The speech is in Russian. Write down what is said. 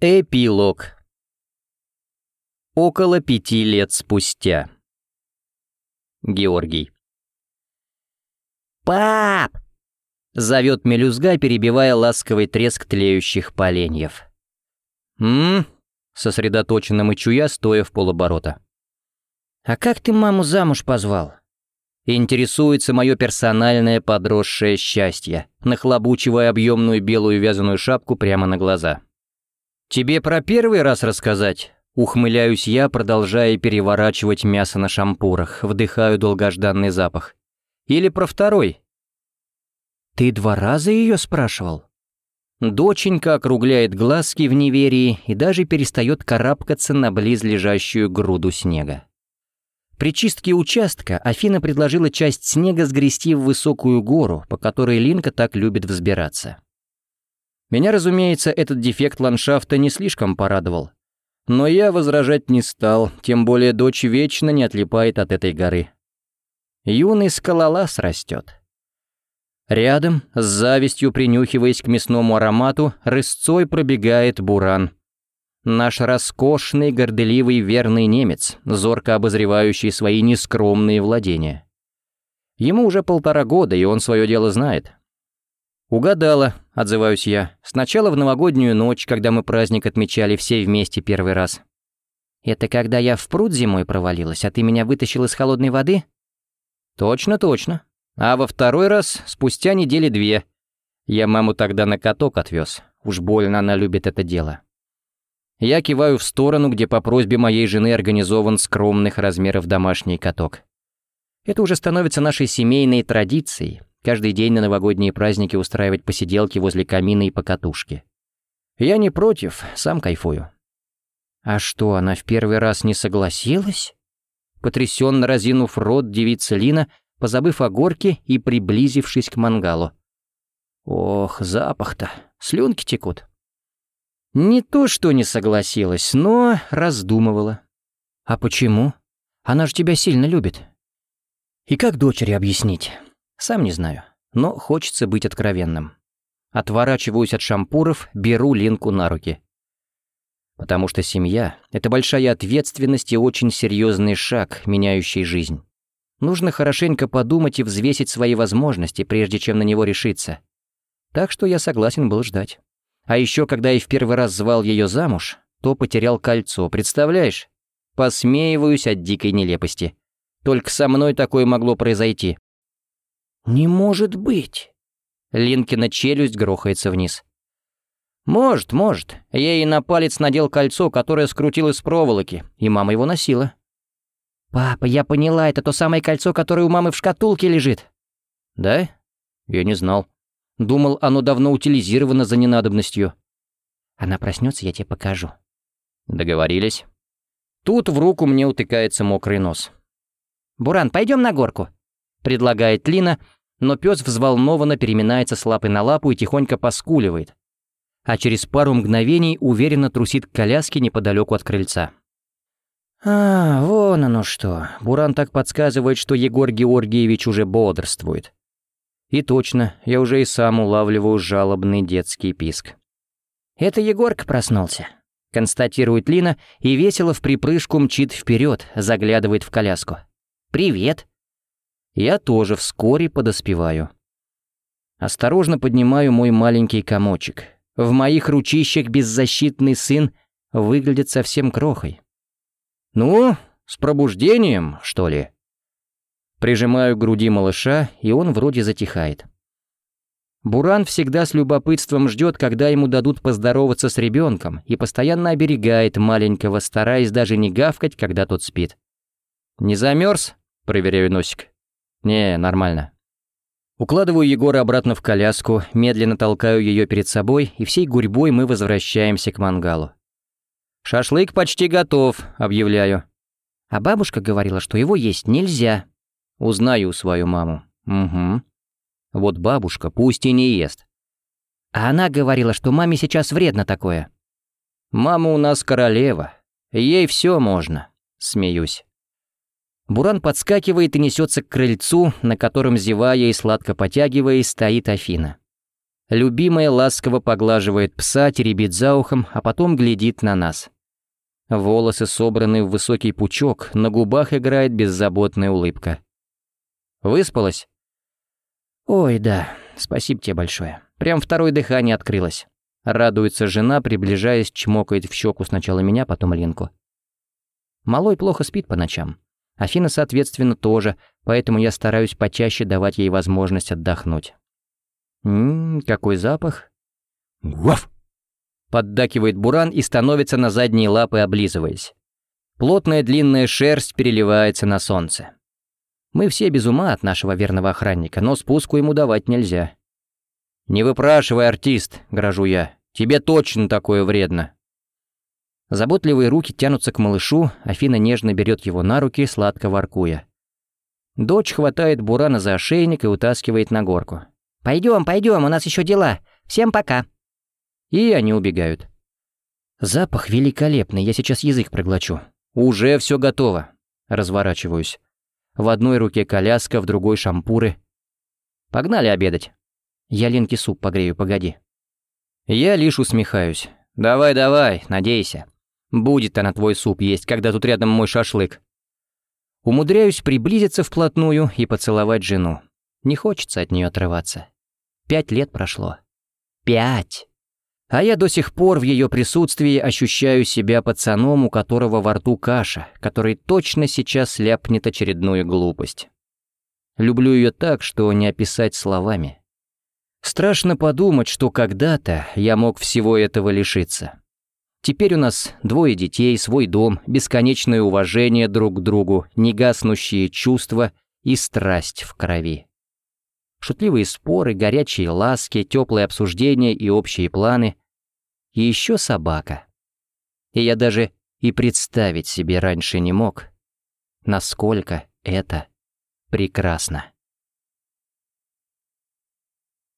Эпилог. Около пяти лет спустя. Георгий. «Пап!» — зовет мелюзга, перебивая ласковый треск тлеющих поленьев. «М?», -м — сосредоточенно мычу я, стоя в полоборота. «А как ты маму замуж позвал?» Интересуется мое персональное подросшее счастье, нахлобучивая объемную белую вязаную шапку прямо на глаза. «Тебе про первый раз рассказать?» Ухмыляюсь я, продолжая переворачивать мясо на шампурах, вдыхаю долгожданный запах. «Или про второй?» «Ты два раза ее спрашивал?» Доченька округляет глазки в неверии и даже перестает карабкаться на близлежащую груду снега. При чистке участка Афина предложила часть снега сгрести в высокую гору, по которой Линка так любит взбираться. Меня, разумеется, этот дефект ландшафта не слишком порадовал. Но я возражать не стал, тем более дочь вечно не отлипает от этой горы. Юный скалолаз растет. Рядом, с завистью принюхиваясь к мясному аромату, рысцой пробегает буран. Наш роскошный, горделивый, верный немец, зорко обозревающий свои нескромные владения. Ему уже полтора года, и он свое дело знает. «Угадала», — отзываюсь я. «Сначала в новогоднюю ночь, когда мы праздник отмечали все вместе первый раз». «Это когда я в пруд зимой провалилась, а ты меня вытащил из холодной воды?» «Точно, точно. А во второй раз спустя недели две. Я маму тогда на каток отвез. Уж больно она любит это дело». Я киваю в сторону, где по просьбе моей жены организован скромных размеров домашний каток. Это уже становится нашей семейной традицией, Каждый день на новогодние праздники устраивать посиделки возле камина и покатушки. Я не против, сам кайфую. А что, она в первый раз не согласилась? Потрясенно разинув рот, девица Лина, позабыв о горке и приблизившись к мангалу. Ох, запах-то, слюнки текут. Не то, что не согласилась, но раздумывала. А почему? Она же тебя сильно любит. И как дочери объяснить? Сам не знаю, но хочется быть откровенным. Отворачиваюсь от шампуров, беру Линку на руки. Потому что семья — это большая ответственность и очень серьезный шаг, меняющий жизнь. Нужно хорошенько подумать и взвесить свои возможности, прежде чем на него решиться. Так что я согласен был ждать. А еще, когда я в первый раз звал ее замуж, то потерял кольцо, представляешь? Посмеиваюсь от дикой нелепости. Только со мной такое могло произойти. «Не может быть!» Линкина челюсть грохается вниз. «Может, может. Я ей на палец надел кольцо, которое скрутил из проволоки, и мама его носила». «Папа, я поняла, это то самое кольцо, которое у мамы в шкатулке лежит». «Да? Я не знал. Думал, оно давно утилизировано за ненадобностью». «Она проснется, я тебе покажу». Договорились. Тут в руку мне утыкается мокрый нос. «Буран, пойдем на горку», — предлагает Лина, но пес взволнованно переминается с лапы на лапу и тихонько поскуливает, а через пару мгновений уверенно трусит к коляске неподалеку от крыльца. А, вон оно что. Буран так подсказывает, что Егор Георгиевич уже бодрствует. И точно, я уже и сам улавливаю жалобный детский писк. «Это Егорка проснулся», — констатирует Лина и весело в припрыжку мчит вперед, заглядывает в коляску. «Привет», я тоже вскоре подоспеваю. Осторожно поднимаю мой маленький комочек. В моих ручищах беззащитный сын выглядит совсем крохой. «Ну, с пробуждением, что ли?» Прижимаю к груди малыша, и он вроде затихает. Буран всегда с любопытством ждет, когда ему дадут поздороваться с ребенком, и постоянно оберегает маленького, стараясь даже не гавкать, когда тот спит. «Не замерз?» — проверяю носик. «Не, нормально». Укладываю Егора обратно в коляску, медленно толкаю ее перед собой, и всей гурьбой мы возвращаемся к мангалу. «Шашлык почти готов», — объявляю. А бабушка говорила, что его есть нельзя. Узнаю свою маму. Угу. Вот бабушка пусть и не ест. А она говорила, что маме сейчас вредно такое. Мама у нас королева. Ей все можно. Смеюсь. Буран подскакивает и несется к крыльцу, на котором, зевая и сладко потягиваясь, стоит Афина. Любимая ласково поглаживает пса, теребит за ухом, а потом глядит на нас. Волосы собраны в высокий пучок, на губах играет беззаботная улыбка. «Выспалась?» «Ой, да, спасибо тебе большое. Прям второе дыхание открылось». Радуется жена, приближаясь, чмокает в щеку сначала меня, потом Ленку. Малой плохо спит по ночам. Афина, соответственно, тоже, поэтому я стараюсь почаще давать ей возможность отдохнуть. «Ммм, какой запах!» «Гуаф!» Поддакивает Буран и становится на задние лапы, облизываясь. Плотная длинная шерсть переливается на солнце. Мы все без ума от нашего верного охранника, но спуску ему давать нельзя. «Не выпрашивай, артист», — грожу я. «Тебе точно такое вредно». Заботливые руки тянутся к малышу, Афина нежно берет его на руки, сладко воркуя. Дочь хватает Бурана за ошейник и утаскивает на горку. «Пойдем, пойдем, у нас еще дела. Всем пока». И они убегают. Запах великолепный, я сейчас язык проглочу. Уже все готово. Разворачиваюсь. В одной руке коляска, в другой шампуры. Погнали обедать. Я Ленке суп погрею, погоди. Я лишь усмехаюсь. Давай, давай, надейся. Будет она твой суп есть, когда тут рядом мой шашлык. Умудряюсь приблизиться вплотную и поцеловать жену. Не хочется от нее отрываться. Пять лет прошло. Пять! А я до сих пор в ее присутствии ощущаю себя пацаном, у которого во рту каша, который точно сейчас ляпнет очередную глупость. Люблю ее так, что не описать словами. Страшно подумать, что когда-то я мог всего этого лишиться. Теперь у нас двое детей, свой дом, бесконечное уважение друг к другу, негаснущие чувства и страсть в крови. Шутливые споры, горячие ласки, теплые обсуждения и общие планы. И еще собака. И я даже и представить себе раньше не мог, насколько это прекрасно.